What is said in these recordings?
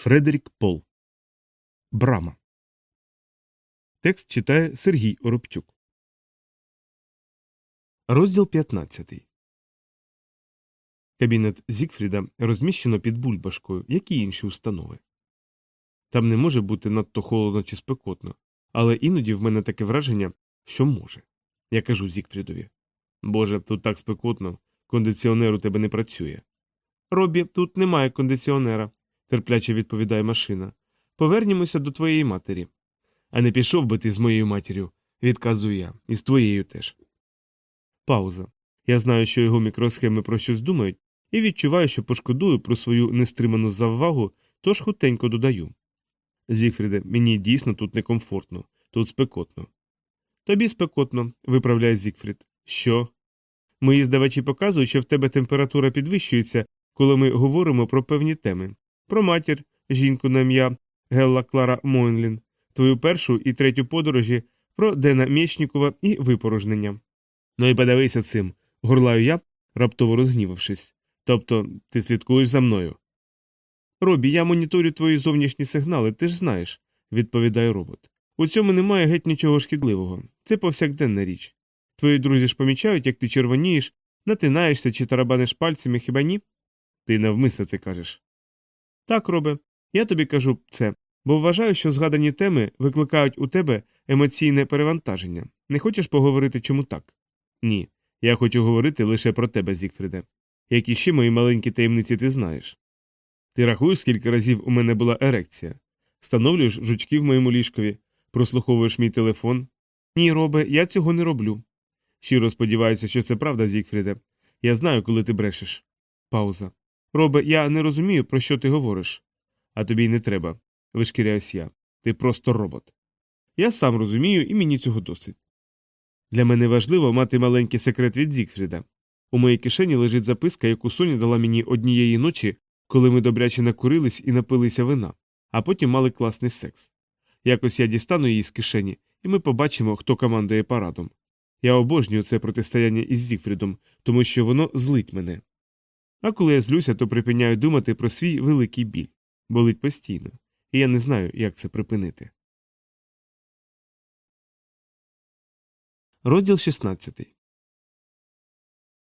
Фредерік Пол. Брама. Текст читає Сергій Оробчук. Розділ 15. Кабінет Зікфріда розміщено під бульбашкою, як і інші установи. Там не може бути надто холодно чи спекотно, але іноді в мене таке враження, що може. Я кажу Зікфрідові Боже, тут так спекотно, кондиціонер у тебе не працює. Робі, тут немає кондиціонера, терпляче відповідає машина. Повернімося до твоєї матері. А не пішов би ти з моєю матір'ю, відказую я, і з твоєю теж. Пауза. Я знаю, що його мікросхеми про щось думають, і відчуваю, що пошкодую про свою нестриману заввагу, тож хутенько додаю. Зігфріде, мені дійсно тут некомфортно, тут спекотно. Тобі спекотно, виправляє Зігфрід. Що? Мої здавачі показують, що в тебе температура підвищується, коли ми говоримо про певні теми про матір, жінку на ім'я Гелла Клара Мойнлін, твою першу і третю подорожі, про Дена Мєчнікова і випорожнення. Ну і подивися цим, горлаю я, раптово розгнівавшись. Тобто ти слідкуєш за мною. Робі, я моніторю твої зовнішні сигнали, ти ж знаєш, відповідає робот. У цьому немає геть нічого шкідливого. Це повсякденна річ. Твої друзі ж помічають, як ти червонієш, натинаєшся чи тарабаниш пальцями, хіба ні? Ти навмисно це кажеш. Так, робе, я тобі кажу це, бо вважаю, що згадані теми викликають у тебе емоційне перевантаження. Не хочеш поговорити чому так? Ні. Я хочу говорити лише про тебе, Зікфріде. Які ще мої маленькі таємниці ти знаєш. Ти рахуєш, скільки разів у мене була ерекція, встановлюєш жучки в моєму ліжкові, прослуховуєш мій телефон. Ні, робе, я цього не роблю. Щиро сподіваюся, що це правда, Зікфріде. Я знаю, коли ти брешеш. Пауза. Робе, я не розумію, про що ти говориш. А тобі й не треба, вишкіряюсь я. Ти просто робот. Я сам розумію, і мені цього досить. Для мене важливо мати маленький секрет від Зікфріда. У моїй кишені лежить записка, яку Соня дала мені однієї ночі, коли ми добряче накурились і напилися вина, а потім мали класний секс. Якось я дістану її з кишені, і ми побачимо, хто командує парадом. Я обожнюю це протистояння із Зігфрідом, тому що воно злить мене. А коли я злюся, то припиняю думати про свій великий біль. Болить постійно, і я не знаю, як це припинити. Розділ 16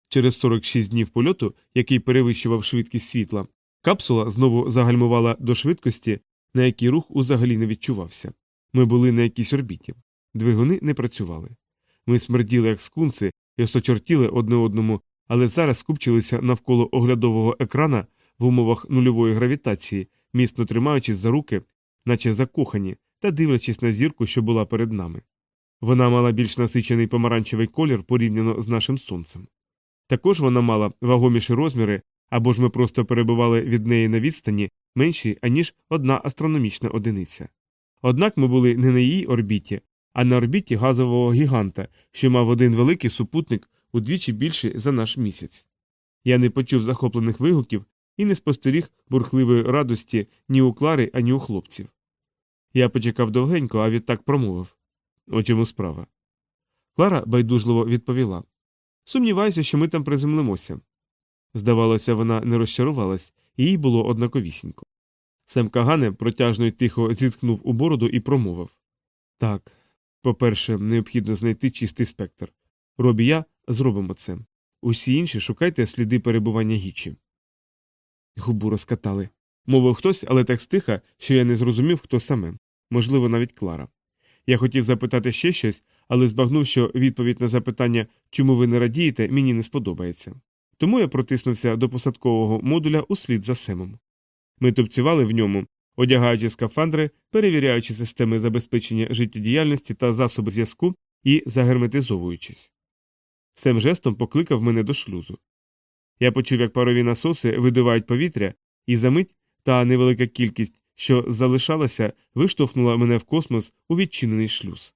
Через 46 днів польоту, який перевищував швидкість світла, капсула знову загальмувала до швидкості, на якій рух узагалі не відчувався. Ми були на якійсь орбіті. Двигуни не працювали. Ми смерділи, як скунси, і осочортіли одне одному, але зараз скупчилися навколо оглядового екрана в умовах нульової гравітації, міцно тримаючись за руки, наче закохані, та дивлячись на зірку, що була перед нами. Вона мала більш насичений помаранчевий колір порівняно з нашим сонцем. Також вона мала вагоміші розміри, або ж ми просто перебували від неї на відстані менші, аніж одна астрономічна одиниця. Однак ми були не на її орбіті, а на орбіті газового гіганта, що мав один великий супутник удвічі більший за наш місяць. Я не почув захоплених вигуків і не спостеріг бурхливої радості ні у Клари, ані у хлопців. Я почекав довгенько, а відтак промовив у чому справа. Клара байдужливо відповіла Сумніваюся, що ми там приземлимося. Здавалося, вона не розчарувалась, і їй було однаковісінько. Сем Кагане протяжно й тихо зіткнув у бороду і промовив Так, по-перше, необхідно знайти чистий спектр. Робі я зробимо це. Усі інші шукайте сліди перебування гічі. Губу розкатали. Мовив хтось, але так стиха, що я не зрозумів, хто саме, можливо, навіть Клара. Я хотів запитати ще щось, але збагнув, що відповідь на запитання, чому ви не радієте, мені не сподобається. Тому я протиснувся до посадкового модуля услід за семом. Ми тупцювали в ньому, одягаючи скафандри, перевіряючи системи забезпечення життєдіяльності та засоби зв'язку і загерметизовуючись. Сем жестом покликав мене до шлюзу. Я почув, як парові насоси видувають повітря, і за мить та невелика кількість, що залишалася, виштовхнула мене в космос у відчинений шлюз.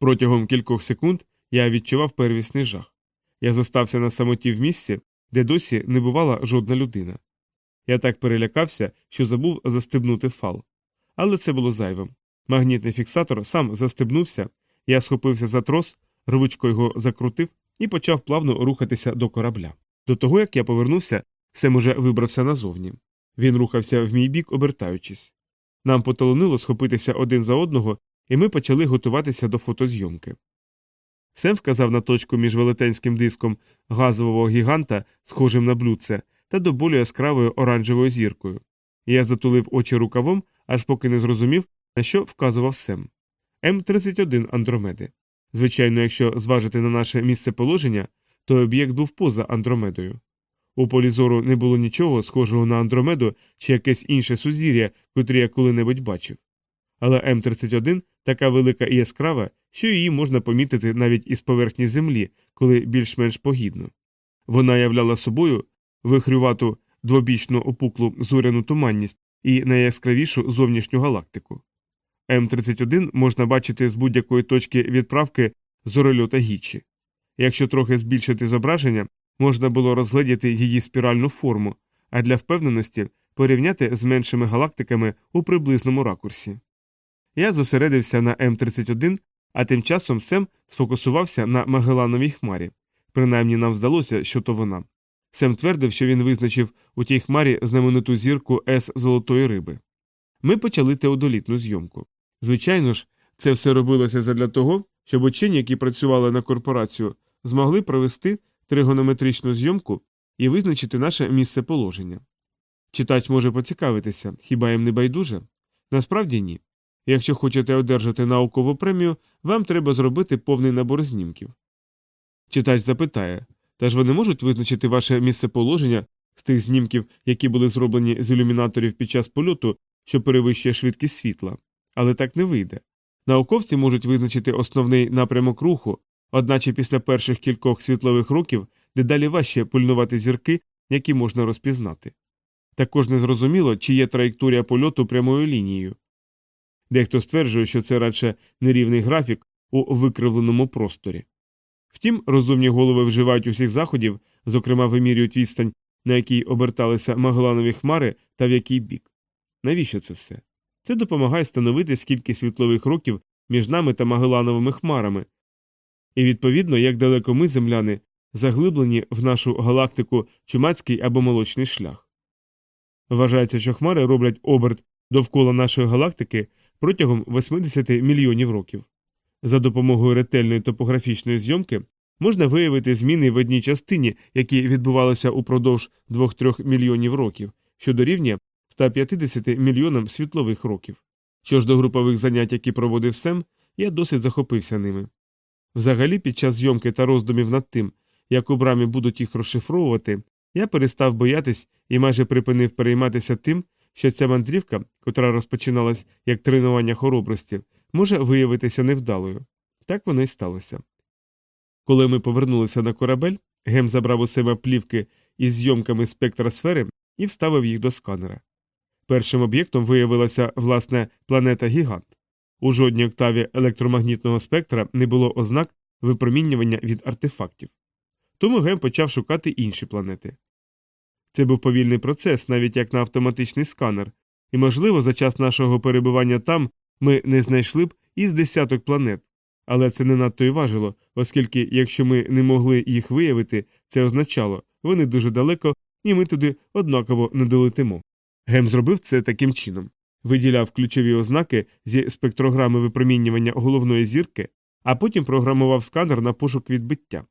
Протягом кількох секунд я відчував первісний жах. Я зостався на самоті в місці, де досі не бувала жодна людина. Я так перелякався, що забув застебнути фал. Але це було зайвим. Магнітний фіксатор сам застебнувся, я схопився за трос, рвучко його закрутив і почав плавно рухатися до корабля. До того як я повернувся, Сем уже вибрався назовні. Він рухався в мій бік, обертаючись. Нам поталонило схопитися один за одного, і ми почали готуватися до фотозйомки. Сем вказав на точку між велетенським диском газового гіганта, схожим на блюдце, та до болю яскравою оранжевою зіркою. Я затулив очі рукавом, аж поки не зрозумів, на що вказував Сем. М-31 Андромеди. Звичайно, якщо зважити на наше місце положення, то об'єкт був поза Андромедою. У полі зору не було нічого схожого на Андромеду чи якесь інше сузір'я, котрі я коли-небудь бачив. Але М31 така велика і яскрава, що її можна помітити навіть із поверхні землі, коли більш-менш погідно. Вона являла собою вихрювату двобічну опуклу зоряну туманність і найяскравішу зовнішню галактику. М31 можна бачити з будь-якої точки відправки зорольота Гічі. Якщо трохи збільшити зображення, можна було розгледіти її спіральну форму, а для впевненості порівняти з меншими галактиками у приблизному ракурсі. Я зосередився на М31, а тим часом Сем сфокусувався на Магелановій хмарі. Принаймні нам здалося, що то вона. Сем твердив, що він визначив у тій хмарі знамениту зірку С Золотої риби. Ми почали теодолітну зйомку. Звичайно ж, це все робилося задля того, щоб учені, які працювали на корпорацію, змогли провести тригонометричну зйомку і визначити наше місце положення. Читач може поцікавитися, хіба їм не байдуже? Насправді ні. Якщо хочете одержати наукову премію, вам треба зробити повний набор знімків. Читач запитає та ж вони можуть визначити ваше місцеположення з тих знімків, які були зроблені з ілюмінаторів під час польоту, що перевищує швидкість світла. Але так не вийде. Науковці можуть визначити основний напрямок руху, одначе після перших кількох світлових років дедалі важче пильнувати зірки, які можна розпізнати. Також незрозуміло, чи є траєкторія польоту прямою лінією. Дехто стверджує, що це радше нерівний графік у викривленому просторі. Втім, розумні голови вживають усіх заходів, зокрема вимірюють відстань, на якій оберталися Магеланові хмари та в який бік. Навіщо це все? Це допомагає становити скільки світлових років між нами та Магелановими хмарами, і відповідно, як далеко ми, земляни, заглиблені в нашу галактику чумацький або молочний шлях. Вважається, що хмари роблять оберт довкола нашої галактики протягом 80 мільйонів років. За допомогою ретельної топографічної зйомки можна виявити зміни в одній частині, які відбувалися упродовж 2-3 мільйонів років, що дорівнює 150 мільйонам світлових років. Що ж до групових занять, які проводив Сем, я досить захопився ними. Взагалі, під час зйомки та роздумів над тим, як у брамі будуть їх розшифровувати, я перестав боятись і майже припинив перейматися тим, що ця мандрівка, котра розпочиналась як тренування хоробрості, може виявитися невдалою. Так воно й сталося. Коли ми повернулися на корабель, Гем забрав у себе плівки із зйомками спектра сфери і вставив їх до сканера. Першим об'єктом виявилася власне планета Гігант. У жодній октаві електромагнітного спектра не було ознак випромінювання від артефактів. Тому Гем почав шукати інші планети. Це був повільний процес, навіть як на автоматичний сканер, і, можливо, за час нашого перебування там ми не знайшли б із десяток планет, але це не надто й важило, оскільки, якщо ми не могли їх виявити, це означало, вони дуже далеко, і ми туди однаково не долетимо. Гем зробив це таким чином виділяв ключові ознаки зі спектрограми випромінювання головної зірки, а потім програмував сканер на пошук відбиття.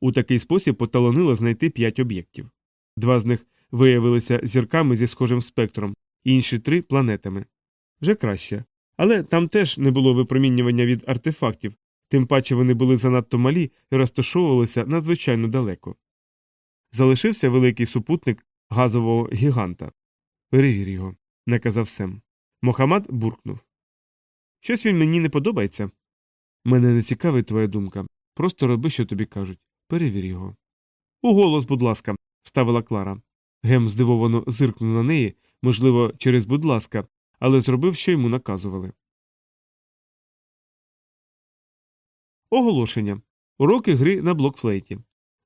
У такий спосіб поталонило знайти п'ять об'єктів. Два з них виявилися зірками зі схожим спектром, інші три планетами. Вже краще. Але там теж не було випромінювання від артефактів, тим паче вони були занадто малі і розташовувалися надзвичайно далеко. Залишився великий супутник газового гіганта. Перевір його, наказав Сем. Мохамад буркнув. Щось він мені не подобається. Мене не цікавить твоя думка. Просто роби, що тобі кажуть. Перевір його. У голос, будь ласка, ставила Клара. Гем здивовано зиркнув на неї, можливо, через будь ласка, але зробив, що йому наказували. Оголошення. Уроки гри на блокфлейті.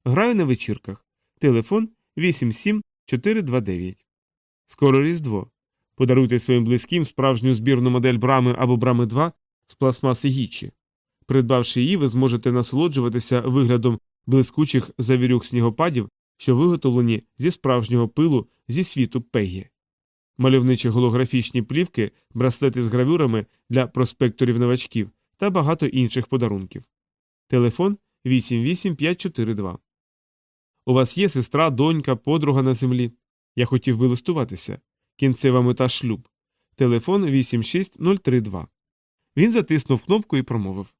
Граю на вечірках. Телефон 87429. Скоро Різдво. Подаруйте своїм близьким справжню збірну модель брами або брами 2 з пластмаси Гічі. Придбавши її, ви зможете насолоджуватися виглядом блискучих завірюх снігопадів, що виготовлені зі справжнього пилу зі світу Пегі. мальовничі голографічні плівки, браслети з гравюрами для проспекторів новачків та багато інших подарунків. Телефон 88542. У вас є сестра, донька, подруга на землі. Я хотів би листуватися. Кінцева мета шлюб. Телефон 86032. Він затиснув кнопку і промовив.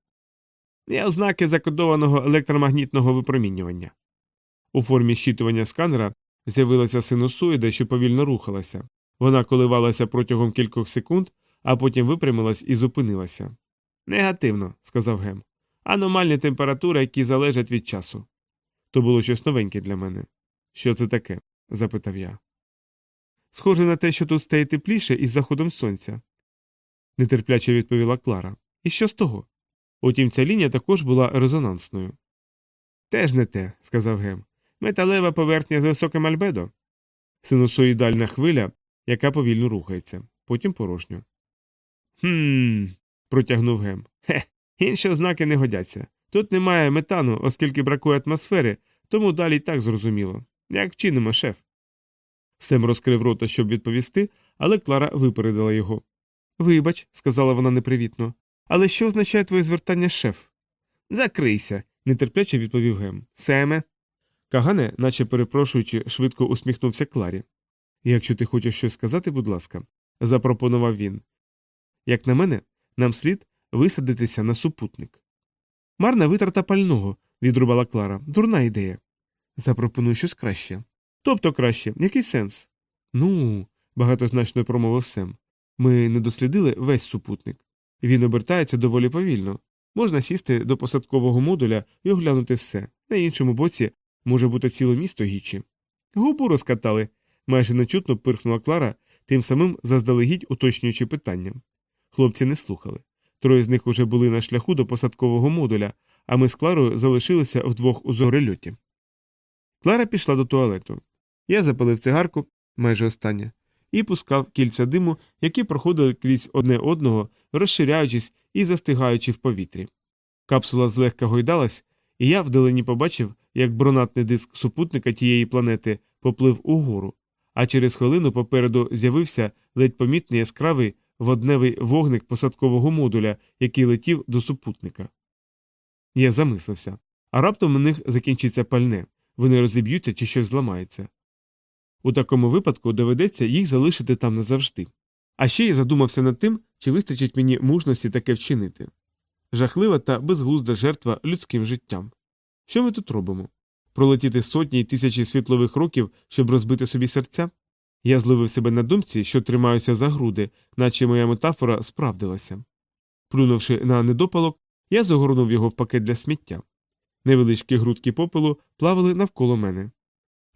Є ознаки закодованого електромагнітного випромінювання. У формі щитування сканера з'явилася синусоїда, що повільно рухалася. Вона коливалася протягом кількох секунд, а потім випрямилась і зупинилася. Негативно, сказав Гем. Аномальні температури, які залежать від часу. То було щось новеньке для мене. Що це таке? Запитав я. Схоже на те, що тут стає тепліше із заходом сонця, нетерпляче відповіла Клара. І що з того? Утім, ця лінія також була резонансною. Теж не те, сказав Гем. Металева поверхня з високим альбедо. Синусоїдальна хвиля, яка повільно рухається, потім порожньо. Хм. протягнув Гем. Хе, інші ознаки не годяться. Тут немає метану, оскільки бракує атмосфери, тому далі й так зрозуміло. Як вчинимо, шеф? Сем розкрив рота, щоб відповісти, але Клара випередила його. Вибач, сказала вона непривітно. Але що означає твоє звертання шеф? Закрийся, нетерпляче відповів Гем. Семе. Кагане, наче перепрошуючи, швидко усміхнувся Кларі. Якщо ти хочеш щось сказати, будь ласка, запропонував він. Як на мене, нам слід висадитися на супутник. Марна витрата пального, відрубала Клара. Дурна ідея. Запропоную щось краще. Тобто краще, який сенс? Ну, багатозначно промовив Сем. Ми не дослідили весь супутник. Він обертається доволі повільно. Можна сісти до посадкового модуля і оглянути все. На іншому боці може бути ціле місто гічі. Губу розкатали, майже нечутно пирхнула Клара, тим самим заздалегідь уточнюючи питання. Хлопці не слухали. Троє з них уже були на шляху до посадкового модуля, а ми з Кларою залишилися вдвох у зорельоті. Клара пішла до туалету. Я запалив цигарку, майже остання, і пускав кільця диму, які проходили крізь одне одного, розширяючись і застигаючи в повітрі. Капсула злегка гойдалась, і я вдалині побачив, як бронатний диск супутника тієї планети поплив угору, а через хвилину попереду з'явився ледь помітний яскравий водневий вогник посадкового модуля, який летів до супутника. Я замислився, а раптом у них закінчиться пальне, вони розіб'ються чи щось зламається. У такому випадку доведеться їх залишити там назавжди. А ще я задумався над тим, чи вистачить мені мужності таке вчинити. Жахлива та безглузда жертва людським життям. Що ми тут робимо? Пролетіти сотні й тисячі світлових років, щоб розбити собі серця? Я зловив себе на думці, що тримаюся за груди, наче моя метафора справдилася. Плюнувши на недопалок, я загорнув його в пакет для сміття. Невеличкі грудки попелу плавали навколо мене.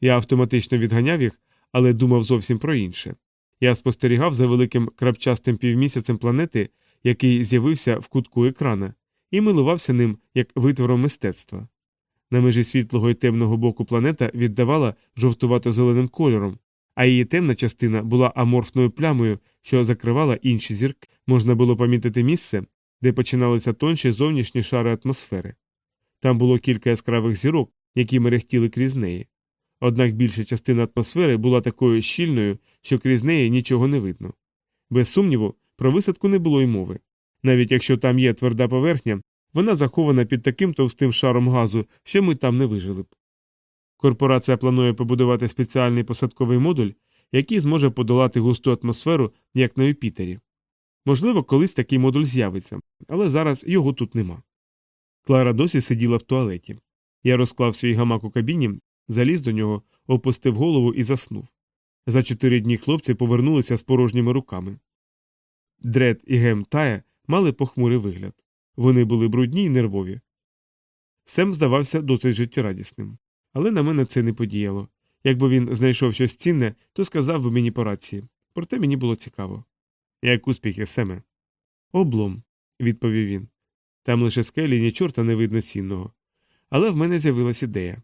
Я автоматично відганяв їх, але думав зовсім про інше. Я спостерігав за великим крапчастим півмісяцем планети, який з'явився в кутку екрана, і милувався ним як витвором мистецтва. На межі світлого і темного боку планета віддавала жовтувато-зеленим кольором, а її темна частина була аморфною плямою, що закривала інші зірки. Можна було помітити місце, де починалися тонші зовнішні шари атмосфери. Там було кілька яскравих зірок, які мерехтіли крізь неї. Однак більша частина атмосфери була такою щільною, що крізь неї нічого не видно. Без сумніву, про висадку не було й мови. Навіть якщо там є тверда поверхня, вона захована під таким товстим шаром газу, що ми там не вижили б. Корпорація планує побудувати спеціальний посадковий модуль, який зможе подолати густу атмосферу, як на Юпітері. Можливо, колись такий модуль з'явиться, але зараз його тут нема. Клара досі сиділа в туалеті. Я розклав свій гамак у кабіні, заліз до нього, опустив голову і заснув. За чотири дні хлопці повернулися з порожніми руками. Дред і Гем Тая мали похмурий вигляд. Вони були брудні й нервові. Сем здавався досить життєрадісним. Але на мене це не подіяло. Якби він знайшов щось цінне, то сказав би мені по рації. Проте мені було цікаво. Як успіхи, Семе? Облом, відповів він. Там лише скелі ні чорта не видно цінного. Але в мене з'явилась ідея.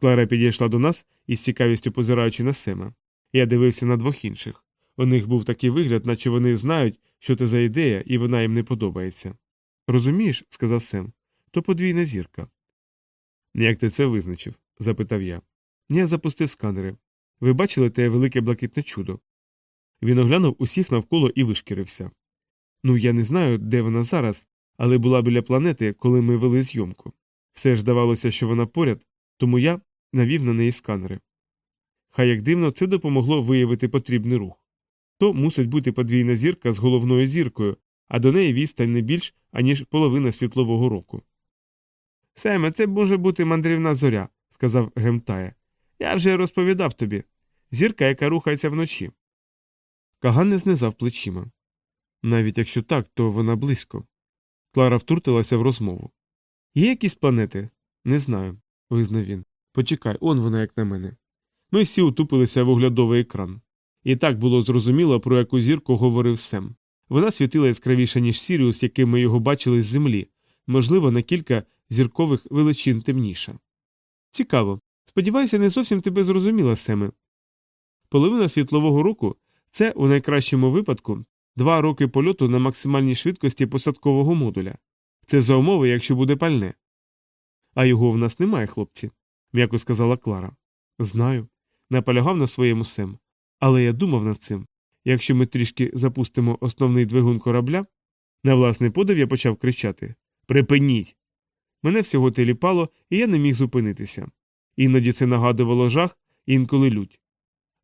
Клара підійшла до нас із цікавістю позираючи на Сема. Я дивився на двох інших. У них був такий вигляд, наче вони знають, що це за ідея, і вона їм не подобається. Розумієш, сказав Сем, то подвійна зірка. Як ти це визначив? запитав я. Я запустив сканери. Ви бачили те велике блакитне чудо? Він оглянув усіх навколо і вишкірився. Ну, я не знаю, де вона зараз, але була біля планети, коли ми вели зйомку. Все ж здавалося, що вона поряд, тому я навів на неї сканери. Хай як дивно, це допомогло виявити потрібний рух. То мусить бути подвійна зірка з головною зіркою, а до неї відстань не більш, аніж половина світлового року. Семе, це може бути мандрівна зоря, сказав Гемтая. Я вже розповідав тобі. Зірка, яка рухається вночі. Каган не знизав плечима. Навіть якщо так, то вона близько. Клара втрутилася в розмову. Є якісь планети? Не знаю, визнав він. Почекай, он вона як на мене. Ми всі утупилися в оглядовий екран. І так було зрозуміло, про яку зірку говорив Сем. Вона світила яскравіше, ніж Сіріус, яким ми його бачили з землі, можливо, на кілька зіркових величин темніша. Цікаво. Сподіваюся, не зовсім тебе зрозуміла, Семе. Половина світлового року це, у найкращому випадку, два роки польоту на максимальній швидкості посадкового модуля. Це за умови, якщо буде пальне. А його в нас немає, хлопці, м'яко сказала Клара. Знаю. Наполягав на своєму Сем. Але я думав над цим. Якщо ми трішки запустимо основний двигун корабля, на власний подив я почав кричати Припиніть! Мене всього теліпало, і я не міг зупинитися. Іноді це нагадувало жах, інколи лють.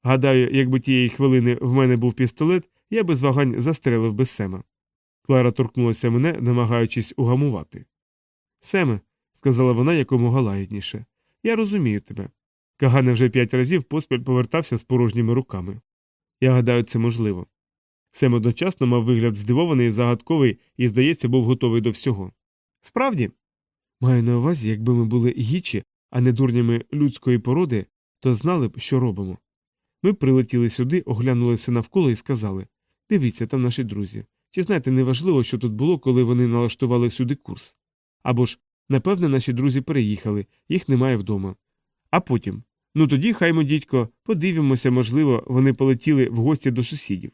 Гадаю, якби тієї хвилини в мене був пістолет, я без вагань застрелив би Сема. Клара торкнулася мене, намагаючись угамувати. Семе, сказала вона якомога лагідніше, я розумію тебе. Кагане вже п'ять разів поспіль повертався з порожніми руками. Я гадаю, це можливо. Сем одночасно мав вигляд здивований, загадковий і, здається, був готовий до всього. Справді, маю на увазі, якби ми були гічі, а не дурнями людської породи, то знали б, що робимо. Ми прилетіли сюди, оглянулися навколо і сказали Дивіться, там наші друзі. Чи знаєте, неважливо, що тут було, коли вони налаштували сюди курс. Або ж, напевне, наші друзі переїхали, їх немає вдома. А потім ну тоді, хаймо, дідько, подивимося, можливо, вони полетіли в гості до сусідів.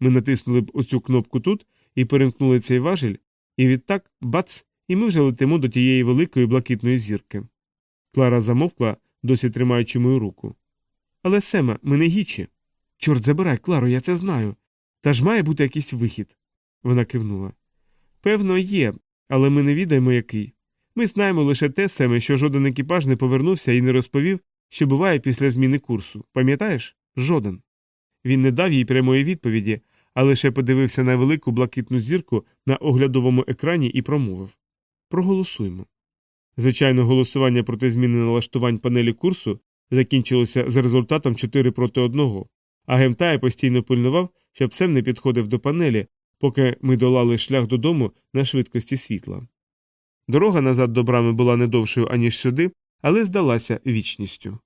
Ми натиснули б оцю кнопку тут і перемкнули цей важіль, і відтак бац, і ми вже летимо до тієї великої блакитної зірки. Клара замовкла, досі тримаючи мою руку. Але Сема, ми не гічі. Чорт забирай, Кларо, я це знаю. Та ж має бути якийсь вихід. Вона кивнула. Певно, є, але ми не відаємо який. Ми знаємо лише те саме, що жоден екіпаж не повернувся і не розповів, що буває після зміни курсу. Пам'ятаєш? Жоден. Він не дав їй прямої відповіді, а лише подивився на велику блакитну зірку на оглядовому екрані і промовив Проголосуємо. Звичайно, голосування проти зміни налаштувань панелі курсу закінчилося з результатом 4 проти 1, а Гемтая постійно пильнував, щоб Сем не підходив до панелі, поки ми долали шлях додому на швидкості світла. Дорога назад до брами була не довшою, аніж сюди, але здалася вічністю.